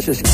sí, sí.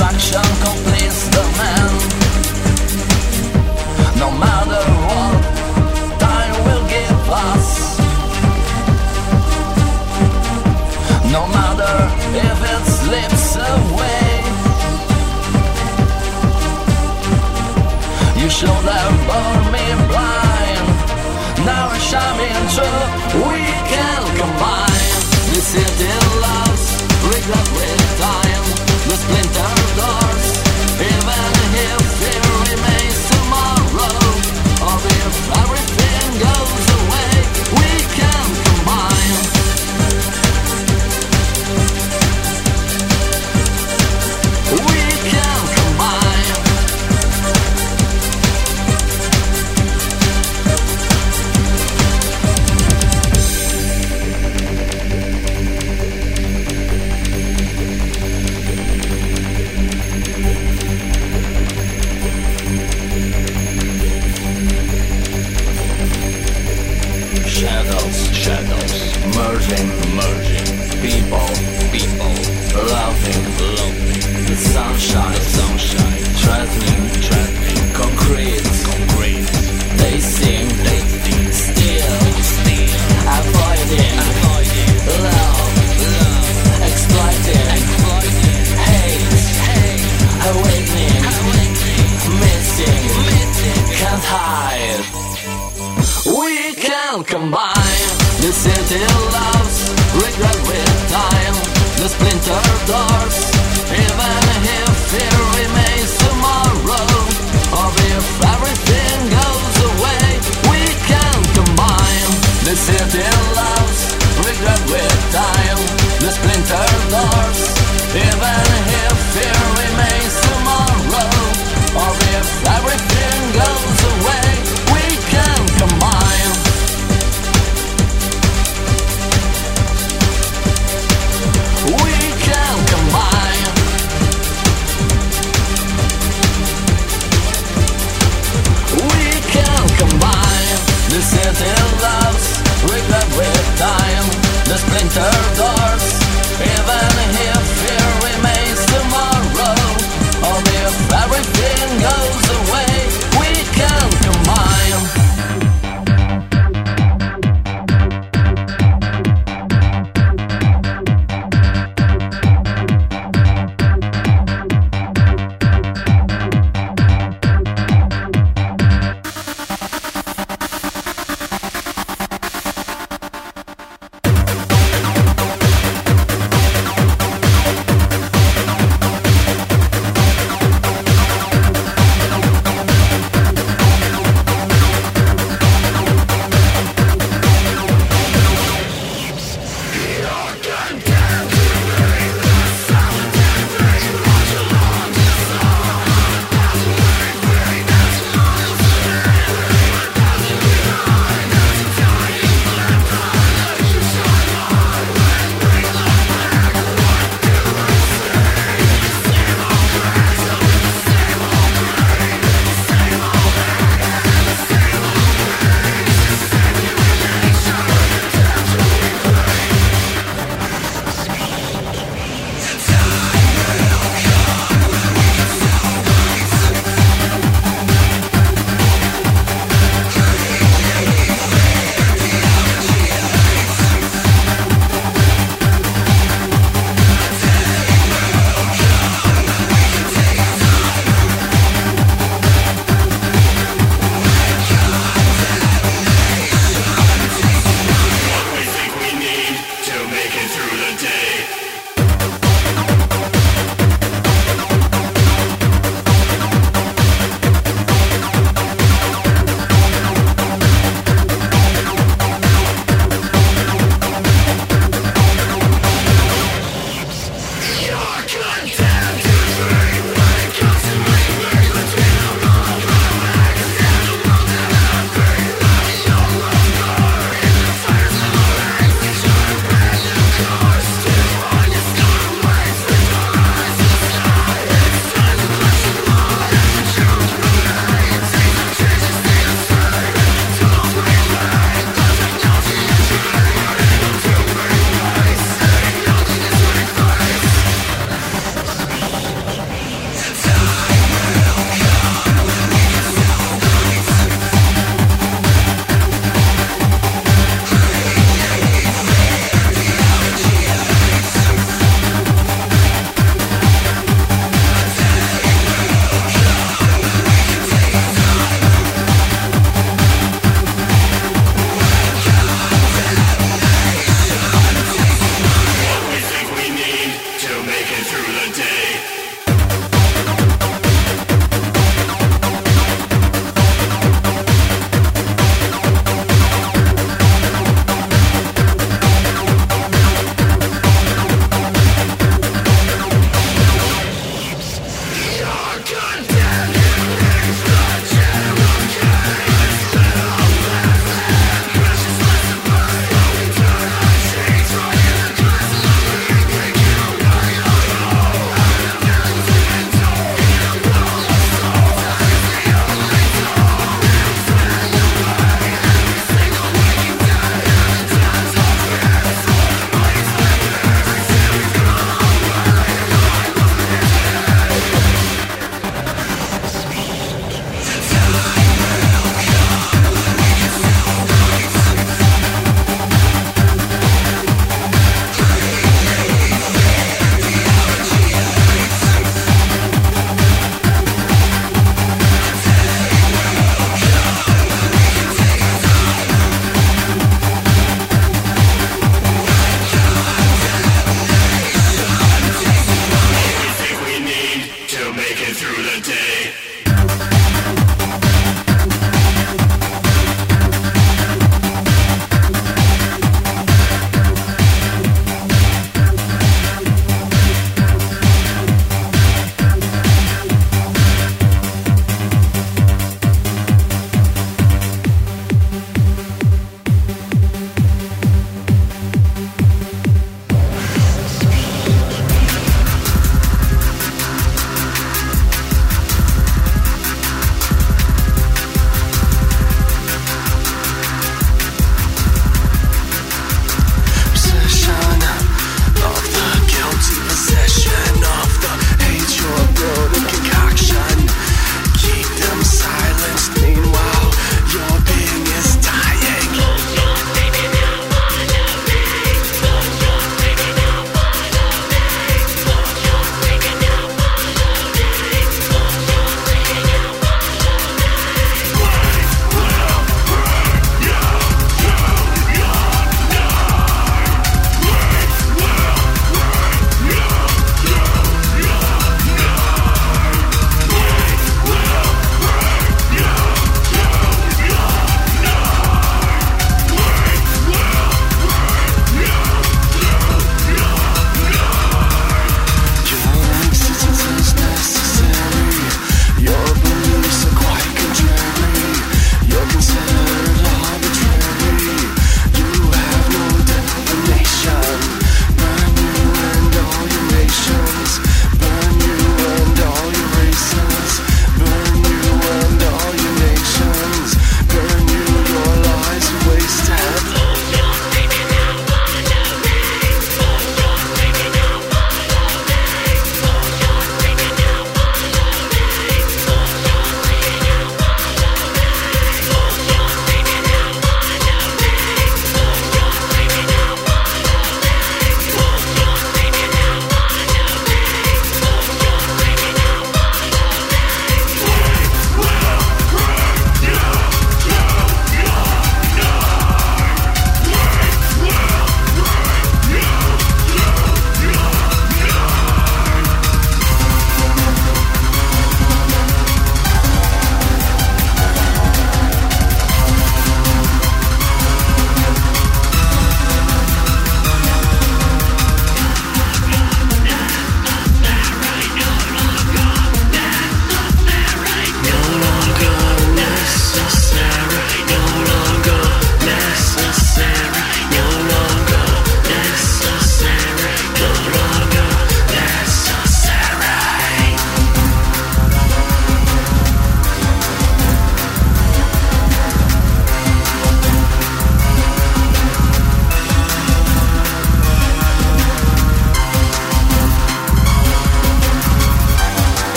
satisfaction completes the man. No matter what time will give us, no matter if it slips away, you should have borne me blind. Now I'm shining through.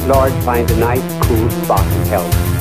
Good Lord find a nice, cool spot in hell.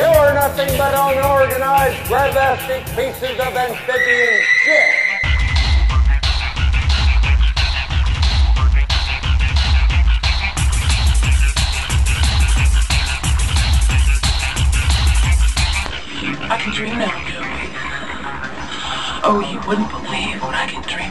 You are nothing but unorganized, grabastic pieces of amphibian shit. I can dream now. Oh, you wouldn't believe what I can dream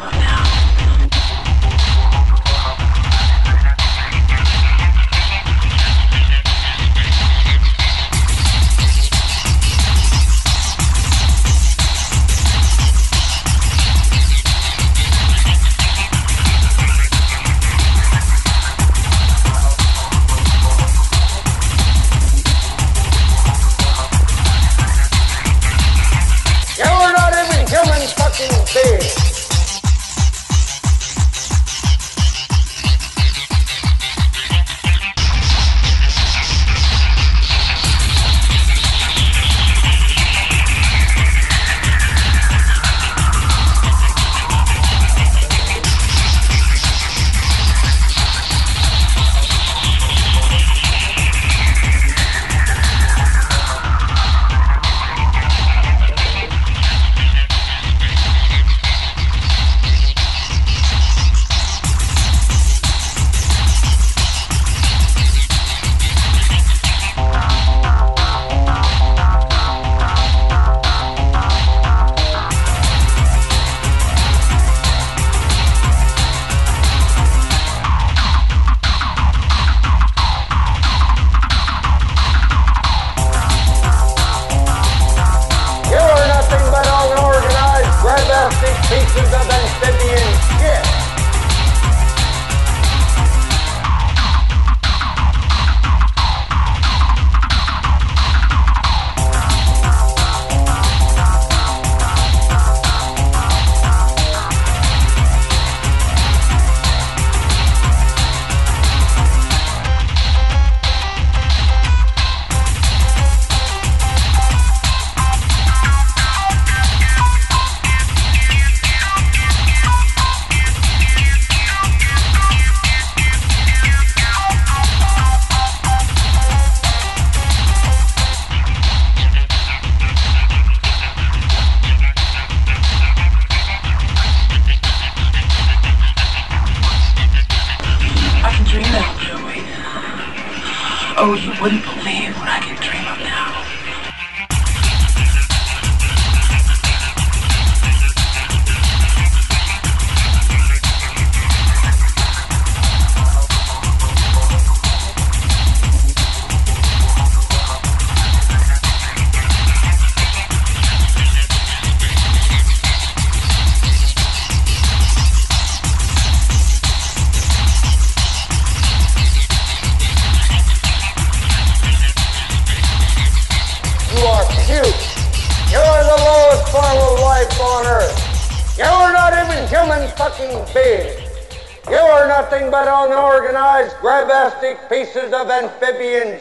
Six is. Pieces of amphibian